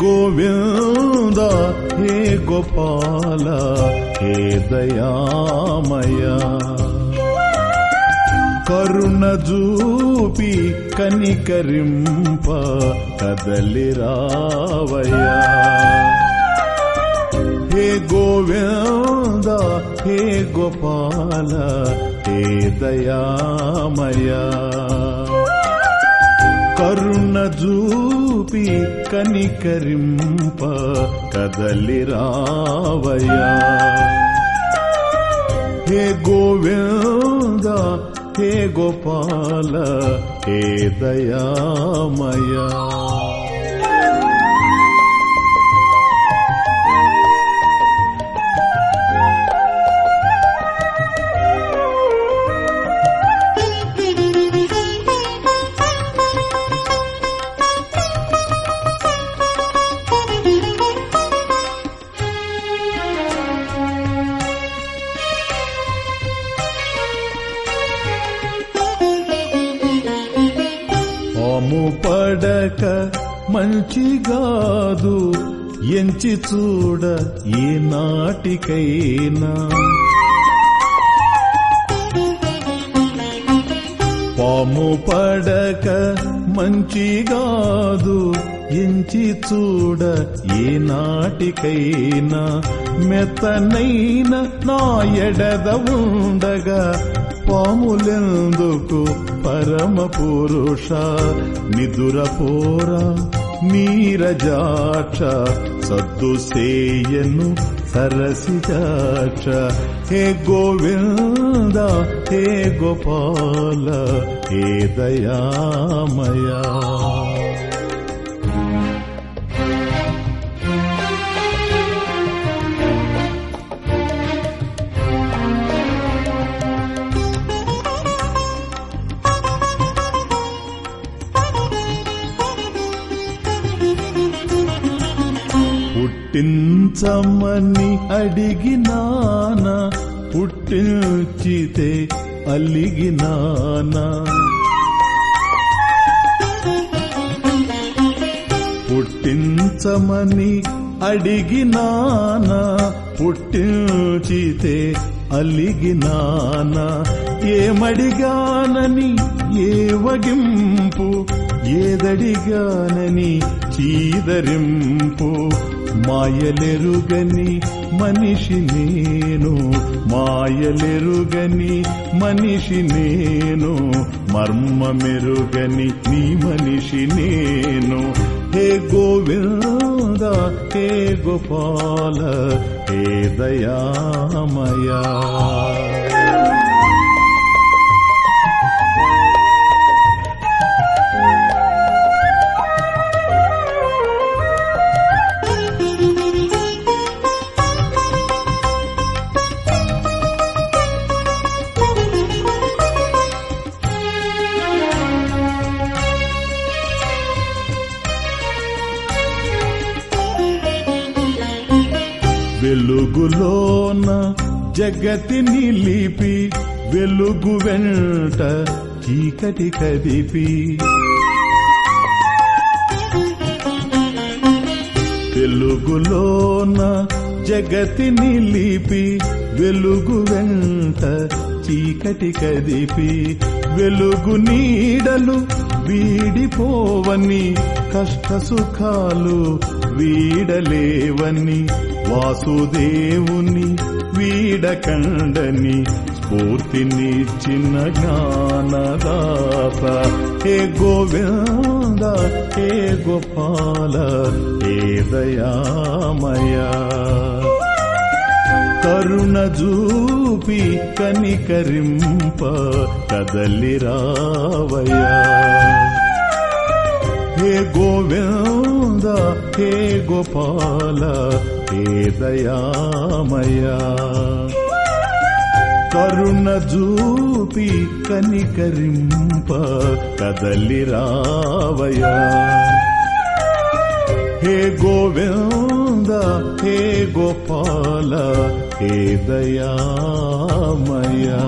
గోవింద హే గోపాల హే దయామయ. కరుణ జూపి కనికరింప కదలి రావయ్యా. హే గోవింద హే గోపాల హే దయామయా. కరుణ జూపి కనికరింప కదలి రావయా హే గోవింద హే గోపాల హే దయామయా పాము పడక మంచిగాదు ఎంచి చూడ ఏ నాటికైనా. పాము పడక మంచిగాదు ఎంచి చూడ ఏ నాటికైనా. మెత్తనైన నా ఎడద ఉండగా పాములెందుకు పరమ పురుష నిదుర పోరా నీరజాక్ష సద్దు సేయను సరసిజాక్ష. హే గోవింద హే గోపాల హే దయామయా. పుట్టించమని అడిగినాన పుట్టించితే అలిగినాన. పుట్టించమని అడిగినాన పుట్టించితే అలిగినాన. ఏమడిగానని ఏ వగింపు ఏదడిగానని చీదరింపు. మాయలెరుగని మనిషి నేను మాయలెరుగని మనిషి నేను మర్మమెరుగని నీ మనిషి నేను. హే గోవింద హే గోపాల హే దయామయా. వెలుగులోన జగతి నిలిపి వెలుగు వెంట చీకటి కదిపి. వెలుగులోన జగతి నిలిపి వెలుగు వెంట చీకటి కదిపి. వెలుగు నీడలు వీడిపోవని కష్ట సుఖాలు వీడలేవని వాసుదేవుని వీడకండని స్ఫూర్తినిచ్చిన జ్ఞానదాత. హే గోవింద హే గోపాల హే దయామయా. కరుణ జూపి కనికరింప కదలిరావయా హే గోవింద హే గోపాల హే దయామయా. కరుణ జూపి కనికరింప కదలి రావయ్యా హే గోవింద హే గోపాల హే దయామయా.